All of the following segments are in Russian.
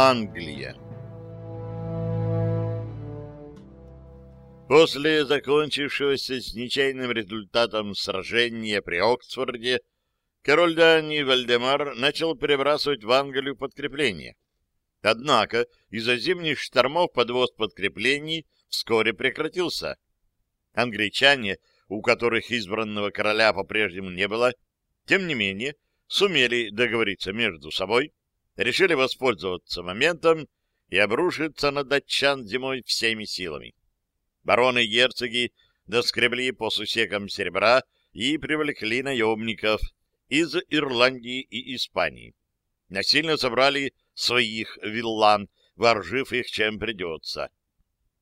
Англия После закончившегося с ничейным результатом сражения при Оксфорде, король Дании Вальдемар начал перебрасывать в Англию подкрепления. Однако из-за зимних штормов подвоз подкреплений вскоре прекратился. Англичане, у которых избранного короля по-прежнему не было, тем не менее сумели договориться между собой, решили воспользоваться моментом и обрушиться на датчан зимой всеми силами. Бароны и герцоги доскребли по сусекам серебра и привлекли наемников из Ирландии и Испании. Насильно собрали своих виллан, вооружив их чем придется.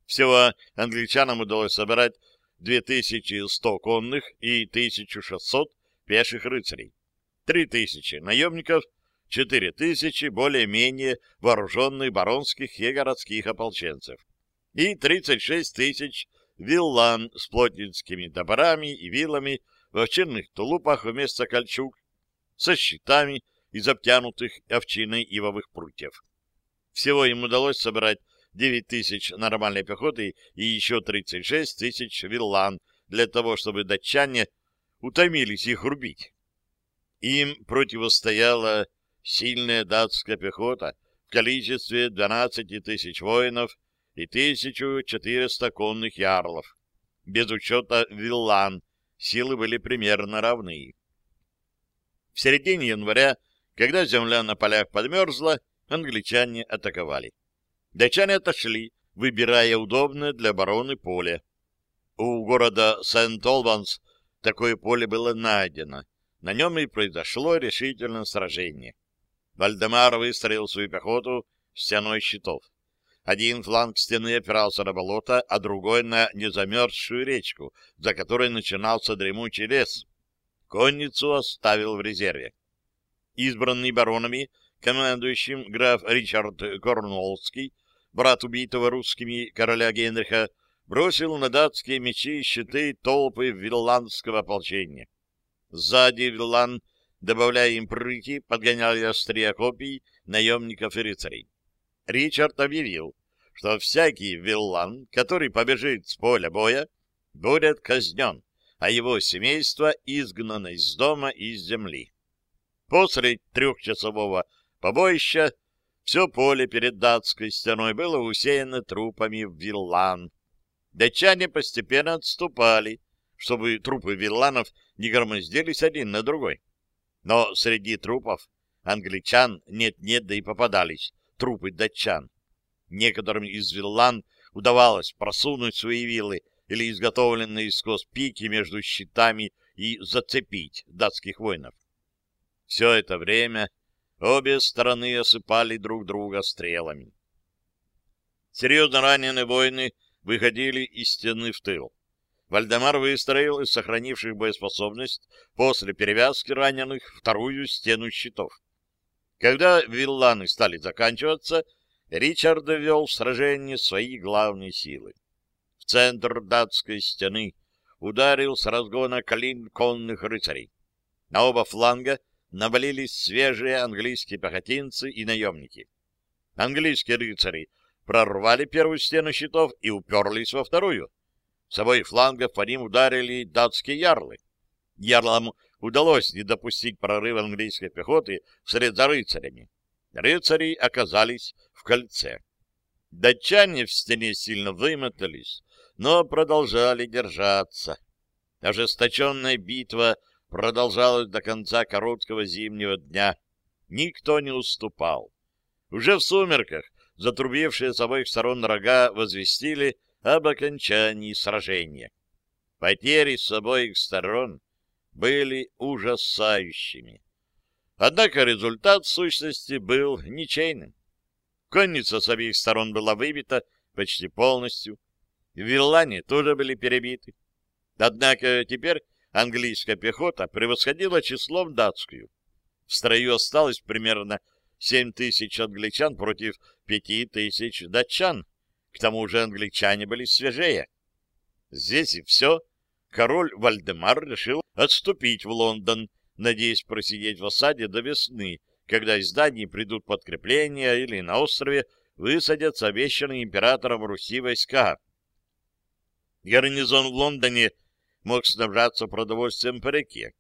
Всего англичанам удалось собрать 2100 конных и 1600 пеших рыцарей, 3000 наемников, 4000 более-менее вооруженных баронских и городских ополченцев и 36 тысяч виллан с плотницкими топорами и вилами в овчинных тулупах вместо кольчуг, со щитами из обтянутых овчиной ивовых прутьев. Всего им удалось собрать 9 тысяч нормальной пехоты и еще 36 тысяч виллан для того, чтобы датчане утомились их рубить. Им противостояла сильная датская пехота в количестве 12 тысяч воинов и 1400 конных ярлов. Без учета виллан силы были примерно равны. В середине января, когда земля на полях подмерзла, англичане атаковали. Датчане отошли, выбирая удобное для обороны поле. У города Сент-Олбанс такое поле было найдено. На нем и произошло решительное сражение. Вальдемар выстроил свою пехоту стеной щитов. Один фланг стены опирался на болото, а другой — на незамерзшую речку, за которой начинался дремучий лес. Конницу оставил в резерве. Избранный баронами, командующим граф Ричард Корнуоллский, брат убитого русскими короля Генриха, бросил на датские мечи и щиты толпы вилландского ополчения. Сзади виллан, добавляя им прыти, подгоняли острия копий наемников и рыцарей. Ричард объявил, что всякий виллан, который побежит с поля боя, будет казнен, а его семейство изгнано из дома и из земли. После трехчасового побоища все поле перед датской стеной было усеяно трупами виллан. Датчане постепенно отступали, чтобы трупы вилланов не громоздились один на другой. Но среди трупов англичан нет-нет, да и попадались трупы датчан. Некоторым из виллан удавалось просунуть свои вилы или изготовленные сквозь пики между щитами и зацепить датских воинов. Все это время обе стороны осыпали друг друга стрелами. Серьезно раненые воины выходили из стены в тыл. Вальдемар выстроил из сохранивших боеспособность после перевязки раненых вторую стену щитов. Когда вилланы стали заканчиваться, Ричард вел в сражение свои главные силы. В центр датской стены ударил с разгона клин конных рыцарей. На оба фланга навалились свежие английские пехотинцы и наемники. Английские рыцари прорвали первую стену щитов и уперлись во вторую. С обоих флангов по ним ударили датские ярлы. Ярлам удалось не допустить прорыва английской пехоты вслед за рыцарями. Рыцари оказались в кольце. Датчане в стене сильно вымотались, но продолжали держаться. Ожесточенная битва продолжалась до конца короткого зимнего дня. Никто не уступал. Уже в сумерках затрубившие с обоих сторон рога возвестили об окончании сражения. Потери с обоих сторон были ужасающими. Однако результат в сущности был ничейным. Конница с обеих сторон была выбита почти полностью. Виллане тоже были перебиты. Однако теперь английская пехота превосходила числом датскую. В строю осталось примерно 7 тысяч англичан против 5 тысяч датчан, К тому же англичане были свежее. Здесь и все. Король Вальдемар решил отступить в Лондон, надеясь просидеть в осаде до весны, когда из Дании придут подкрепления или на острове высадятся обещанные императором Руси войска. Гарнизон в Лондоне мог снабжаться продовольствием по реке.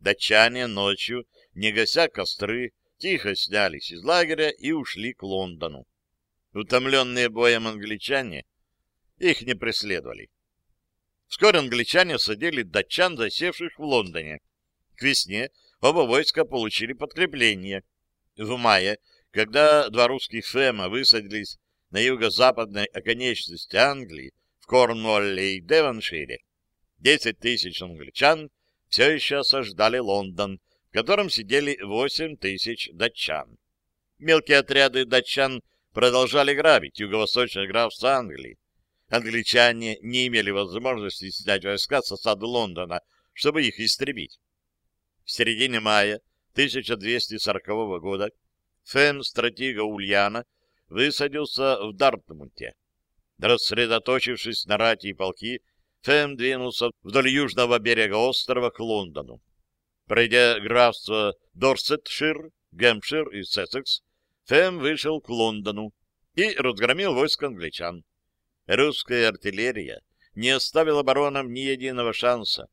Датчане ночью, не гася костры, тихо снялись из лагеря и ушли к Лондону. Утомленные боем англичане их не преследовали. Вскоре англичане садили датчан, засевших в Лондоне. К весне оба войска получили подкрепление. В мае, когда два русских ФЭМа высадились на юго-западной оконечности Англии, в Корнуолле и Девоншире, 10 тысяч англичан все еще осаждали Лондон, в котором сидели 8 тысяч датчан. Мелкие отряды датчан продолжали грабить юго-восточное графство Англии. Англичане не имели возможности снять войска с осады Лондона, чтобы их истребить. В середине мая 1240 года Фэм стратега Ульяна высадился в Дартмуте. Рассредоточившись на рати и полки, Фэм двинулся вдоль южного берега острова к Лондону. Пройдя графство Дорсетшир, Гэмпшир и Сессекс, Фэм вышел к Лондону и разгромил войско англичан. Русская артиллерия не оставила баронам ни единого шанса.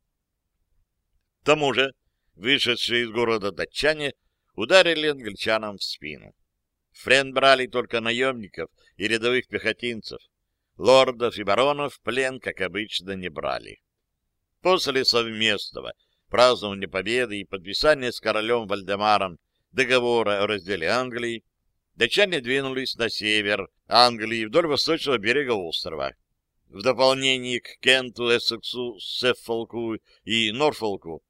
К тому же, вышедшие из города датчане ударили англичанам в спину. Френ брали только наемников и рядовых пехотинцев. Лордов и баронов в плен, как обычно, не брали. После совместного празднования победы и подписания с королем Вальдемаром договора о разделе Англии, датчане двинулись на север Англии вдоль восточного берега острова. В дополнение к Кенту, Эссексу, Сеффолку и Норфолку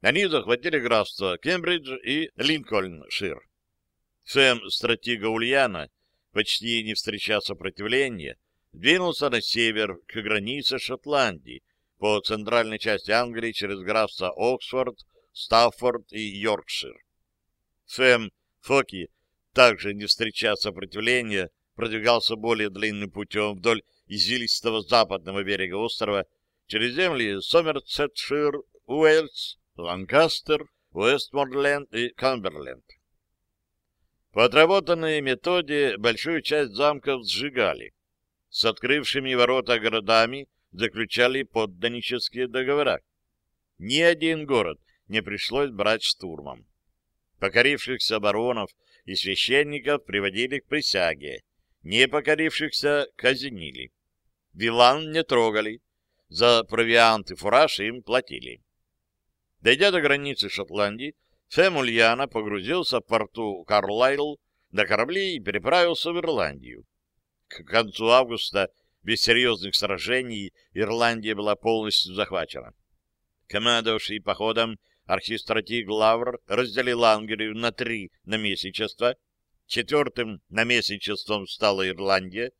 они захватили графство Кембридж и Линкольншир. Сэм, стратега Ульяна, почти не встречая сопротивления, двинулся на север к границе Шотландии по центральной части Англии через графство Оксфорд, Стаффорд и Йоркшир. Сэм Фоки, также не встречая сопротивления, продвигался более длинным путем вдоль извилистого западного берега острова через земли Сомерсетшир, Уэльс, Ланкастер, Уэстморленд и Камберленд. По отработанной методе большую часть замков сжигали. С открывшими ворота городами заключали подданнические договора. Ни один город не пришлось брать штурмом. Покорившихся баронов и священников приводили к присяге, не покорившихся казнили. Вилан не трогали, за провиант и фураж им платили. Дойдя до границы Шотландии, Сэм Ульяна погрузился в порту Карлайл на корабли и переправился в Ирландию. К концу августа без серьезных сражений Ирландия была полностью захвачена. Командовавший походом архистратиг Лавр разделил Англию на три наместничества. Четвертым наместничеством стала Ирландия.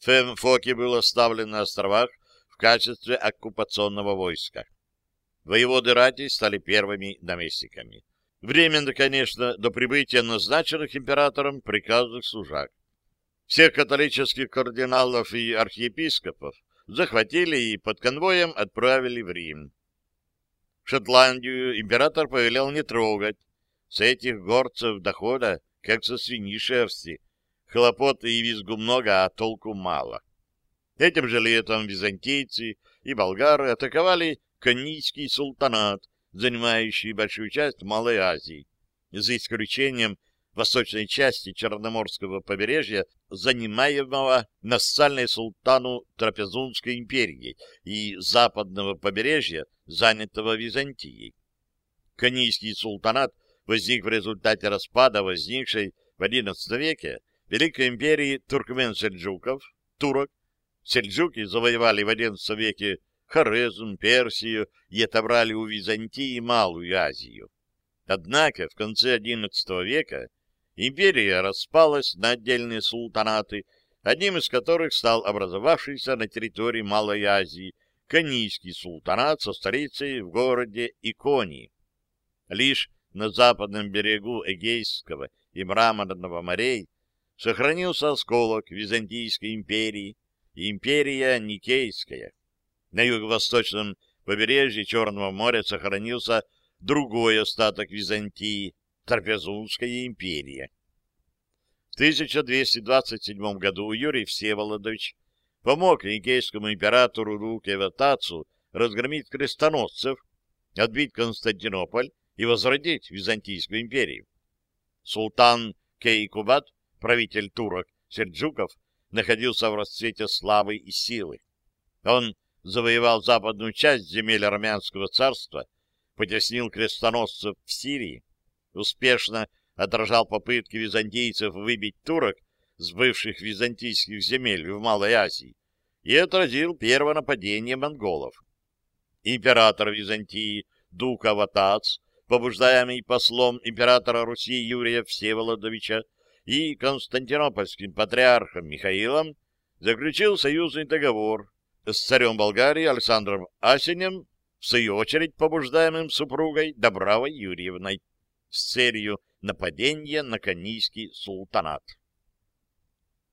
Фем Фоки был оставлен на островах в качестве оккупационного войска. Воеводы Рати стали первыми наместниками. Временно, конечно, до прибытия назначенных императором приказных служак. Всех католических кардиналов и архиепископов захватили и под конвоем отправили в Рим. Шотландию император повелел не трогать. С этих горцев дохода, как со свиньи шерсти. Хлопот и визгу много, а толку мало. Этим же летом византийцы и болгары атаковали Канийский султанат, занимающий большую часть Малой Азии, за исключением восточной части Черноморского побережья, занимаемого нассальной султану Трапезунской империи и западного побережья, занятого Византией. Канийский султанат возник в результате распада возникшей в XI веке Великой империи туркмен-сельджуков, турок. Сельджуки завоевали в XI веке Хорезм, Персию и отобрали у Византии Малую Азию. Однако в конце XI века империя распалась на отдельные султанаты, одним из которых стал образовавшийся на территории Малой Азии Канийский султанат со столицей в городе Иконии. Лишь на западном берегу Эгейского и Мраморного морей сохранился осколок Византийской империи, империя Никейская. На юго-восточном побережье Черного моря сохранился другой остаток Византии, Трапезунская империя. В 1227 году Юрий Всеволодович помог никейскому императору Рукеватацу разгромить крестоносцев, отбить Константинополь и возродить Византийскую империю. Султан Кейкубат, правитель турок Сельджуков, находился в расцвете славы и силы. Он завоевал западную часть земель армянского царства, потеснил крестоносцев в Сирии, успешно отражал попытки византийцев выбить турок с бывших византийских земель в Малой Азии и отразил первое нападение монголов. Император Византии Дука Ватац, побуждаемый послом императора Руси Юрия Всеволодовича и константинопольским патриархом Михаилом, заключил союзный договор с царем Болгарии Александром Асенем, в свою очередь побуждаемым супругой Добравой Юрьевной, с целью нападения на Канийский султанат.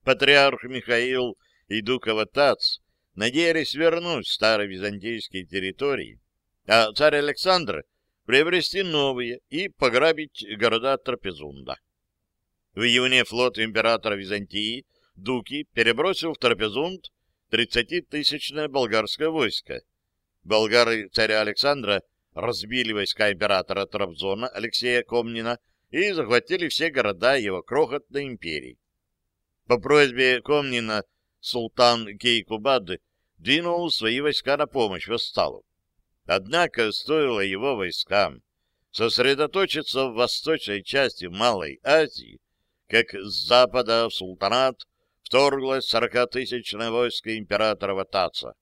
Патриарх Михаил и Дукова Тац надеялись вернуть старые византийские территории, а царь Александр приобрести новые и пограбить города Трапезунда. В июне флот императора Византии Дуки перебросил в Трапезунд 30-тысячное болгарское войско. Болгары царя Александра разбили войска императора Трабзона Алексея Комнина и захватили все города его крохотной империи. По просьбе Комнина султан Кейкубад двинул свои войска на помощь Васталу. Однако стоило его войскам сосредоточиться в восточной части Малой Азии, как с запада в султанат вторглось сорокатысячное войско императора Ватаца.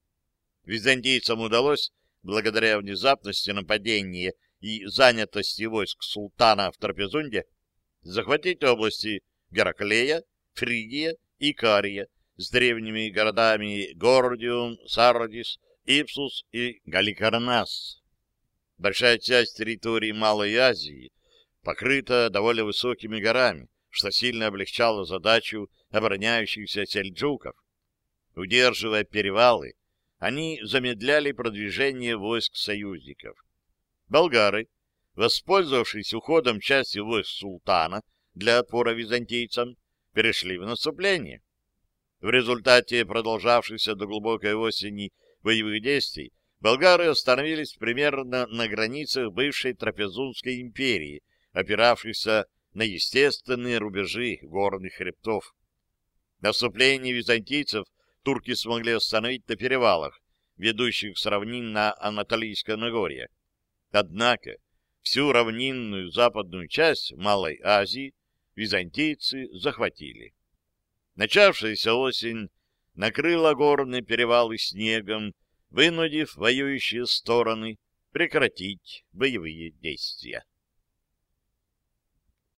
Византийцам удалось, благодаря внезапности нападения и занятости войск султана в Трапезунде, захватить области Гераклея, Фригия и Кария с древними городами Гордиум, Сардис, Ипсус и Галикарнас. Большая часть территории Малой Азии покрыта довольно высокими горами, что сильно облегчало задачу обороняющихся сельджуков. Удерживая перевалы, они замедляли продвижение войск союзников. Болгары, воспользовавшись уходом части войск султана для отпора византийцам, перешли в наступление. В результате продолжавшихся до глубокой осени боевых действий болгары остановились примерно на границах бывшей Трапезунской империи, опиравшихся на естественные рубежи горных хребтов. Наступление византийцев турки смогли остановить на перевалах, ведущих с равнин на Анатолийское Нагорье. Однако всю равнинную западную часть Малой Азии византийцы захватили. Начавшаяся осень накрыла горные перевалы снегом, вынудив воюющие стороны прекратить боевые действия.